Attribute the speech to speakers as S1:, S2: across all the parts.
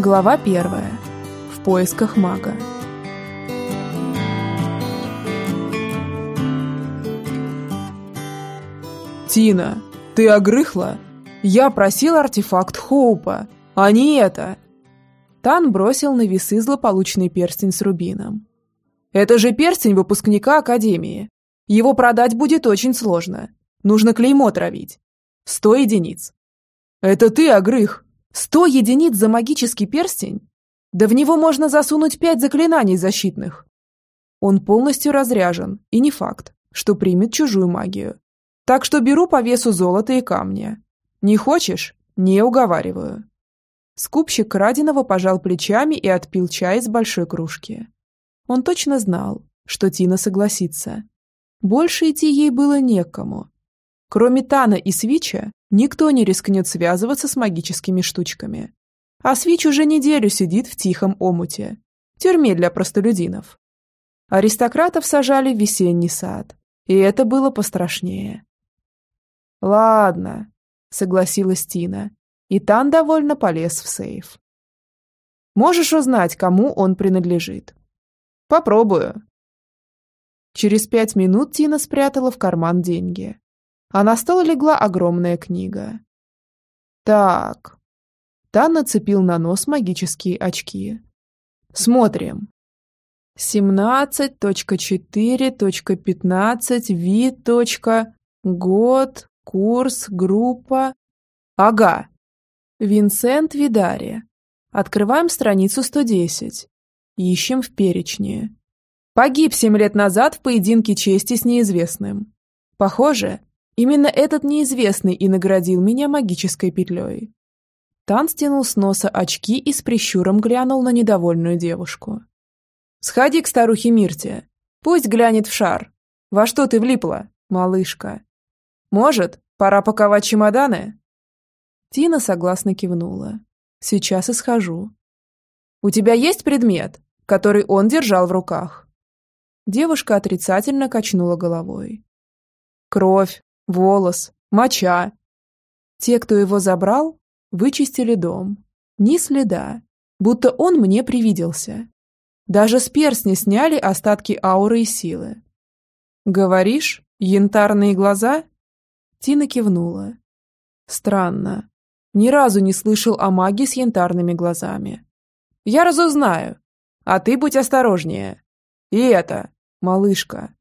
S1: Глава первая. В поисках мага.
S2: «Тина, ты огрыхла? Я просил артефакт Хоупа, а не это!»
S1: Тан бросил на весы злополучный перстень с рубином.
S2: «Это же перстень выпускника Академии. Его продать будет очень сложно. Нужно клеймо травить. Сто единиц». «Это ты, огрых!» «Сто единиц за магический перстень? Да в него можно засунуть пять заклинаний защитных!» Он полностью разряжен, и не факт, что примет чужую магию. Так что беру по весу золота и камня. Не хочешь? Не уговариваю. Скупщик краденого пожал плечами и отпил чай из большой кружки. Он точно знал, что Тина согласится. Больше идти ей было некому. Кроме Тана и Свича, никто не рискнет связываться с магическими штучками. А Свич уже неделю сидит в тихом омуте, тюрьме для простолюдинов. Аристократов сажали в весенний сад, и это было пострашнее. «Ладно», — согласилась Тина, и Тан довольно полез в сейф. «Можешь узнать, кому он принадлежит?» «Попробую». Через пять минут Тина спрятала в карман деньги, а на стол легла огромная книга. «Так». Тан нацепил на нос магические очки. «Смотрим. 17.4.15 вид. Год. Курс, группа... Ага. Винсент Видари. Открываем страницу 110. Ищем в перечне. Погиб семь лет назад в поединке чести с неизвестным. Похоже, именно этот неизвестный и наградил меня магической петлей. Тан стянул с носа очки и с прищуром глянул на недовольную девушку. «Сходи к старухе Мирте. Пусть глянет в шар. Во что ты влипла, малышка?» Может, пора паковать чемоданы?» Тина согласно кивнула. «Сейчас и схожу». «У тебя есть предмет, который он держал в руках?» Девушка отрицательно качнула головой. «Кровь, волос, моча. Те, кто его забрал, вычистили дом. Ни следа, будто он мне привиделся. Даже с перстня сняли остатки ауры и силы. Говоришь, янтарные глаза? Тина кивнула. Странно. Ни разу не слышал о маге с янтарными глазами. Я разузнаю. А ты будь осторожнее. И это, малышка.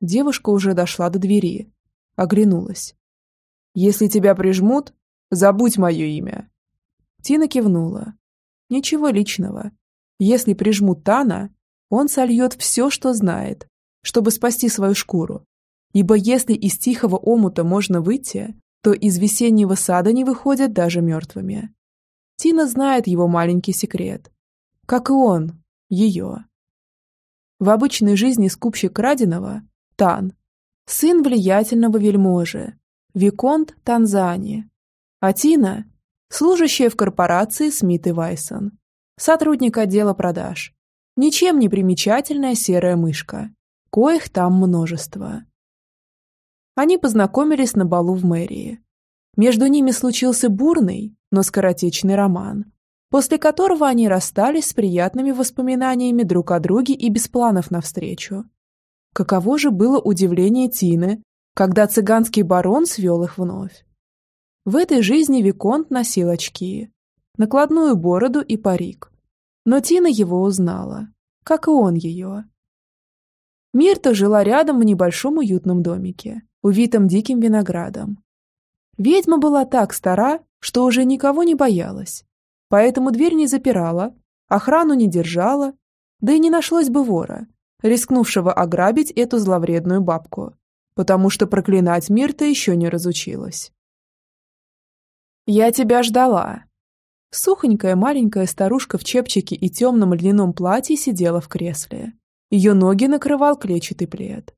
S2: Девушка уже дошла до двери. Оглянулась. Если тебя прижмут, забудь мое имя. Тина кивнула. Ничего личного. Если прижмут Тана, он сольет все, что знает, чтобы спасти свою шкуру. Ибо если из тихого омута можно выйти, то из весеннего сада не выходят даже мертвыми. Тина знает его маленький секрет. Как и он, ее. В обычной жизни скупщик краденого – Тан, сын влиятельного вельможи, Виконт Танзани. А Тина – служащая в корпорации Смит и Вайсон, сотрудник отдела продаж, ничем не примечательная серая мышка, коих там множество. Они познакомились на балу в мэрии. Между ними случился бурный, но скоротечный роман, после которого они расстались с приятными воспоминаниями друг о друге и без планов навстречу. Каково же было удивление Тины, когда цыганский барон свел их вновь. В этой жизни Виконт носил очки, накладную бороду и парик. Но Тина его узнала, как и он ее. Мирта жила рядом в небольшом уютном домике, увитом диким виноградом. Ведьма была так стара, что уже никого не боялась, поэтому дверь не запирала, охрану не держала, да и не нашлось бы вора, рискнувшего ограбить эту зловредную бабку, потому что проклинать Мирта еще не разучилась. «Я тебя ждала!» Сухонькая маленькая старушка в чепчике и темном льняном платье сидела в кресле. Ее ноги накрывал клетчатый плед.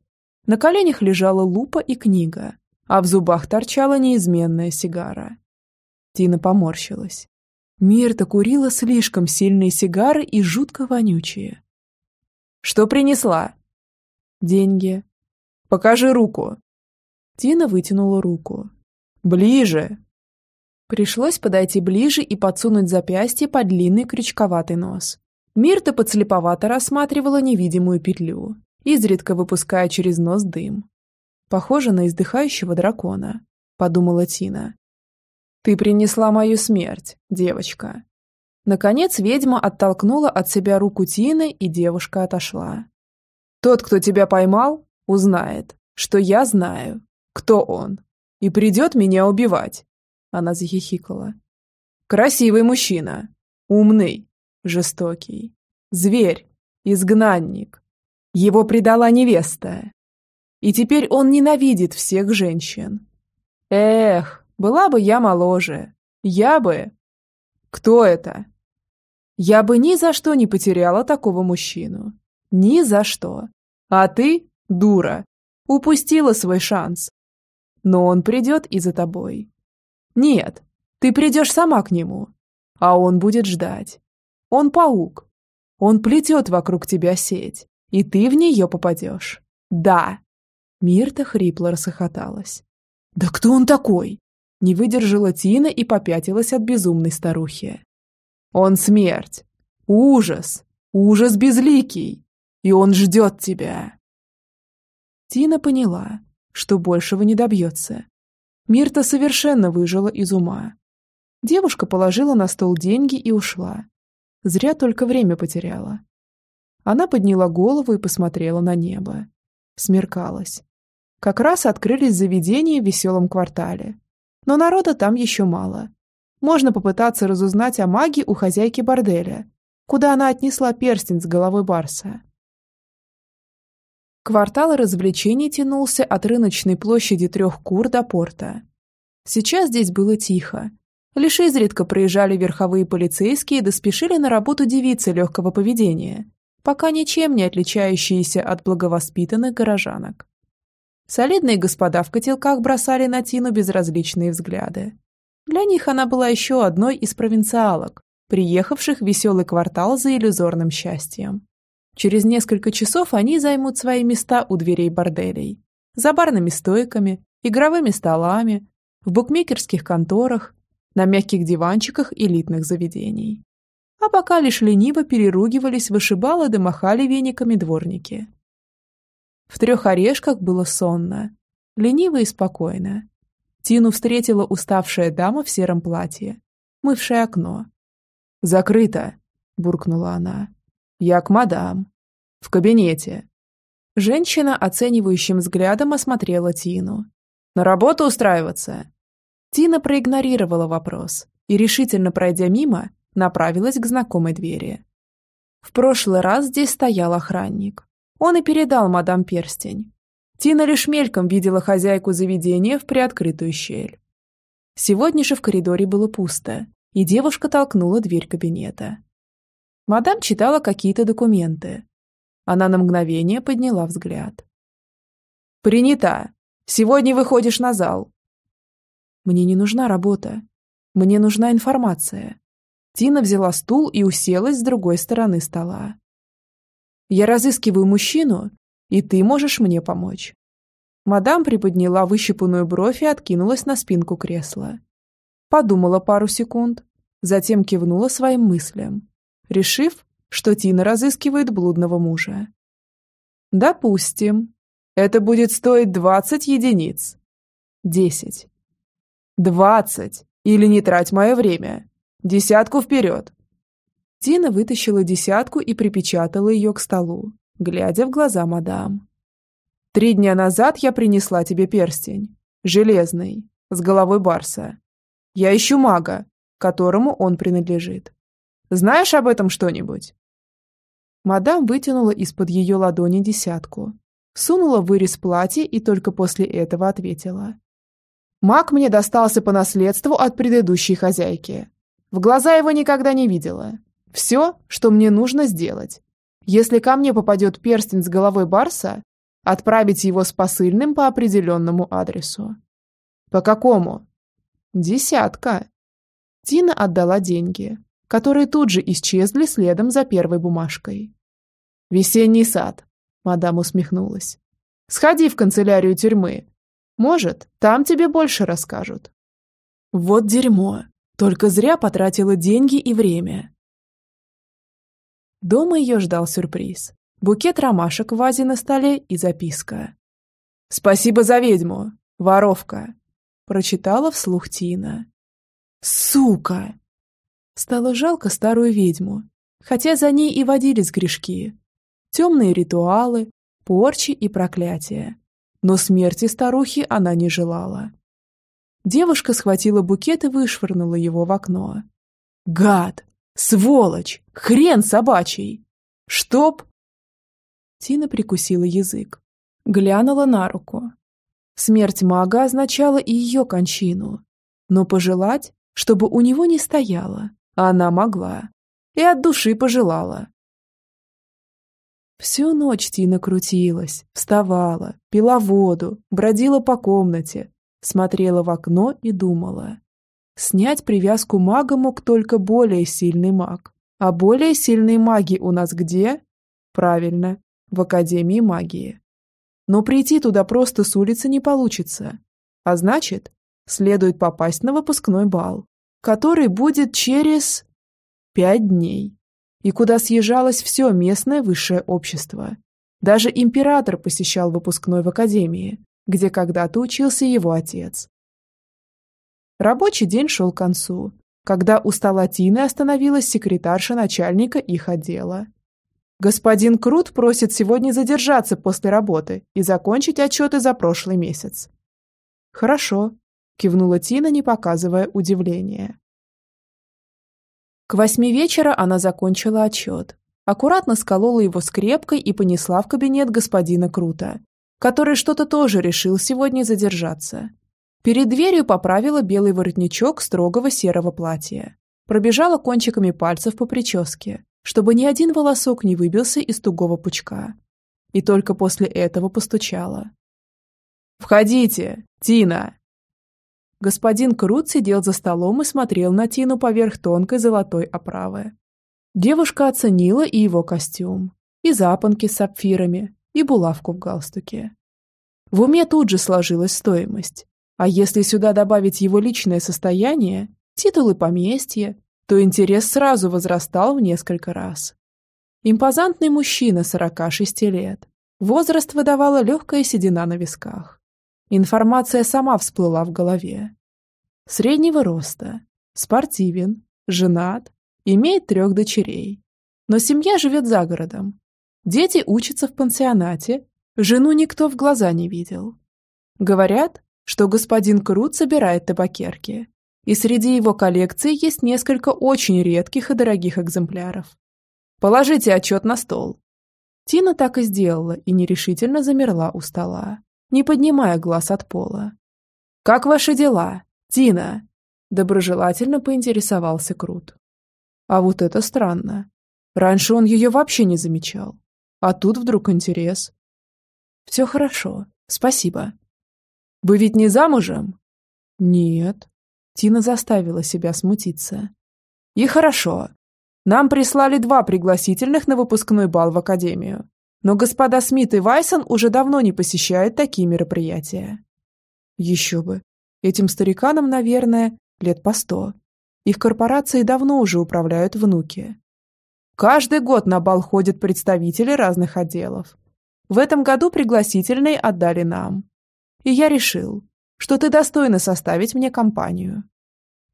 S2: На коленях лежала лупа и книга, а в зубах торчала неизменная сигара. Тина поморщилась. Мирта курила слишком сильные сигары и жутко вонючие. «Что принесла?» «Деньги». «Покажи руку». Тина вытянула руку. «Ближе». Пришлось подойти ближе и подсунуть запястье под длинный крючковатый нос. Мирта подслеповато рассматривала невидимую петлю, изредка выпуская через нос дым. «Похоже на издыхающего дракона», — подумала Тина. «Ты принесла мою смерть, девочка». Наконец ведьма оттолкнула от себя руку Тины, и девушка отошла. «Тот, кто тебя поймал, узнает, что я знаю, кто он, и придет меня убивать». Она захихикала. «Красивый мужчина, умный, жестокий, зверь, изгнанник. Его предала невеста. И теперь он ненавидит всех женщин. Эх, была бы я моложе. Я бы... Кто это? Я бы ни за что не потеряла такого мужчину. Ни за что. А ты, дура, упустила свой шанс. Но он придет и за тобой. Нет, ты придешь сама к нему, а он будет ждать. Он паук. Он плетет вокруг тебя сеть, и ты в нее попадешь. Да. Мирта хрипло рассохоталась. Да кто он такой? Не выдержала Тина и попятилась от безумной старухи. Он смерть. Ужас. Ужас безликий. И он ждет тебя. Тина поняла, что большего не добьется. Мирта совершенно выжила из ума. Девушка положила на стол деньги и ушла. Зря только время потеряла. Она подняла голову и посмотрела на небо. Смеркалось. Как раз открылись заведения в веселом квартале. Но народа там еще мало. Можно попытаться разузнать о магии у хозяйки борделя, куда она отнесла перстень с головой барса. Квартал развлечений тянулся от рыночной площади трех кур до порта. Сейчас здесь было тихо, Лишь изредка проезжали верховые полицейские и доспешили на работу девицы легкого поведения, пока ничем не отличающиеся от благовоспитанных горожанок. Солидные господа в котелках бросали на Тину безразличные взгляды. Для них она была еще одной из провинциалок, приехавших в веселый квартал за иллюзорным счастьем. Через несколько часов они займут свои места у дверей борделей, за барными стойками, игровыми столами, в букмекерских конторах на мягких диванчиках элитных заведений. А пока лишь лениво переругивались вышибалы да махали вениками дворники. В трех орешках было сонно, лениво и спокойно. Тину встретила уставшая дама в сером платье, мывшая окно. «Закрыто!» – буркнула она. «Я к мадам. В кабинете». Женщина оценивающим взглядом осмотрела Тину. «На работу устраиваться?» Тина проигнорировала вопрос и, решительно пройдя мимо, направилась к знакомой двери. В прошлый раз здесь стоял охранник. Он и передал мадам перстень. Тина лишь мельком видела хозяйку заведения в приоткрытую щель. Сегодня же в коридоре было пусто, и девушка толкнула дверь кабинета. Мадам читала какие-то документы. Она на мгновение подняла взгляд. «Принята. Сегодня выходишь на зал. Мне не нужна работа. Мне нужна информация. Тина взяла стул и уселась с другой стороны стола. Я разыскиваю мужчину, и ты можешь мне помочь. Мадам приподняла выщипанную бровь и откинулась на спинку кресла. Подумала пару секунд, затем кивнула своим мыслям, решив, что Тина разыскивает блудного мужа. Допустим. Это будет стоить 20 единиц. 10. «Двадцать! Или не трать мое время! Десятку вперед!» Тина вытащила десятку и припечатала ее к столу, глядя в глаза мадам. «Три дня назад я принесла тебе перстень. Железный, с головой барса. Я ищу мага, которому он принадлежит. Знаешь об этом что-нибудь?» Мадам вытянула из-под ее ладони десятку, сунула вырез платья и только после этого ответила. Маг мне достался по наследству от предыдущей хозяйки. В глаза его никогда не видела. Все, что мне нужно сделать. Если ко мне попадет перстень с головой барса, отправить его с посыльным по определенному адресу. По какому? Десятка. Тина отдала деньги, которые тут же исчезли следом за первой бумажкой. «Весенний сад», — мадам усмехнулась. «Сходи в канцелярию тюрьмы, может, там тебе больше расскажут. Вот дерьмо. Только зря потратила деньги и время. Дома ее ждал сюрприз. Букет ромашек в вазе на столе и записка. «Спасибо за ведьму, воровка!» Прочитала вслух Тина. «Сука!» Стало жалко старую ведьму, хотя за ней и водились грешки. Темные ритуалы, порчи и проклятия. Но смерти старухи она не желала. Девушка схватила букет и вышвырнула его в окно. «Гад! Сволочь! Хрен собачий! Чтоб...» Тина прикусила язык. Глянула на руку. Смерть мага означала и ее кончину. Но пожелать, чтобы у него не стояло, она могла. И от души пожелала. Всю ночь Тина крутилась, вставала, пила воду, бродила по комнате, смотрела в окно и думала. Снять привязку мага мог только более сильный маг. А более сильные маги у нас где? Правильно, в Академии магии. Но прийти туда просто с улицы не получится. А значит, следует попасть на выпускной бал, который будет через... пять дней. И куда съезжалось все местное высшее общество. Даже император посещал выпускной в Академии, где когда-то учился его отец. Рабочий день шел к концу, когда у стола Тины остановилась секретарша начальника их отдела. «Господин Крут просит сегодня задержаться после работы и закончить отчеты за прошлый месяц». «Хорошо», – кивнула Тина, не показывая удивления. К восьми вечера она закончила отчет, аккуратно сколола его скрепкой и понесла в кабинет господина Крута, который что-то тоже решил сегодня задержаться. Перед дверью поправила белый воротничок строгого серого платья. Пробежала кончиками пальцев по прическе, чтобы ни один волосок не выбился из тугого пучка. И только после этого постучала. «Входите, Тина!» Господин Крут сидел за столом и смотрел на Тину поверх тонкой золотой оправы. Девушка оценила и его костюм, и запонки с сапфирами, и булавку в галстуке. В уме тут же сложилась стоимость. А если сюда добавить его личное состояние, титулы поместья, то интерес сразу возрастал в несколько раз. Импозантный мужчина 46 лет. Возраст выдавала легкая седина на висках. Информация сама всплыла в голове. Среднего роста, спортивен, женат, имеет трех дочерей. Но семья живет за городом, Дети учатся в пансионате, жену никто в глаза не видел. Говорят, что господин Крут собирает табакерки, и среди его коллекции есть несколько очень редких и дорогих экземпляров. Положите отчет на стол. Тина так и сделала и нерешительно замерла у стола, не поднимая глаз от пола. «Как ваши дела, Тина?» Доброжелательно поинтересовался Крут. А вот это странно. Раньше он ее вообще не замечал. А тут вдруг интерес. Все хорошо, спасибо. Вы ведь не замужем? Нет. Тина заставила себя смутиться. И хорошо. Нам прислали два пригласительных на выпускной бал в академию. Но господа Смит и Вайсон уже давно не посещают такие мероприятия. Еще бы. Этим стариканам, наверное, лет по сто. Их корпорации давно уже управляют внуки. Каждый год на бал ходят представители разных отделов. В этом году пригласительные отдали нам. И я решил, что ты достойна составить мне компанию.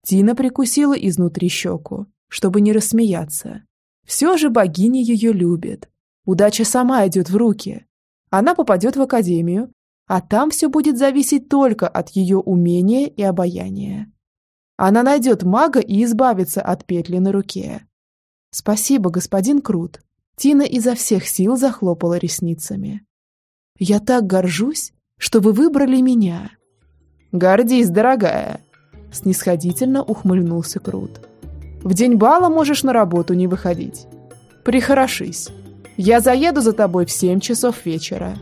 S2: Тина прикусила изнутри щеку, чтобы не рассмеяться. Все же богиня ее любит. Удача сама идет в руки. Она попадет в академию, а там все будет зависеть только от ее умения и обаяния. Она найдет мага и избавится от петли на руке. «Спасибо, господин Крут». Тина изо всех сил захлопала ресницами. «Я так горжусь, что вы выбрали меня». «Гордись, дорогая», — снисходительно ухмыльнулся Крут. «В день бала можешь на работу не выходить. Прихорошись. Я заеду за тобой в семь часов вечера».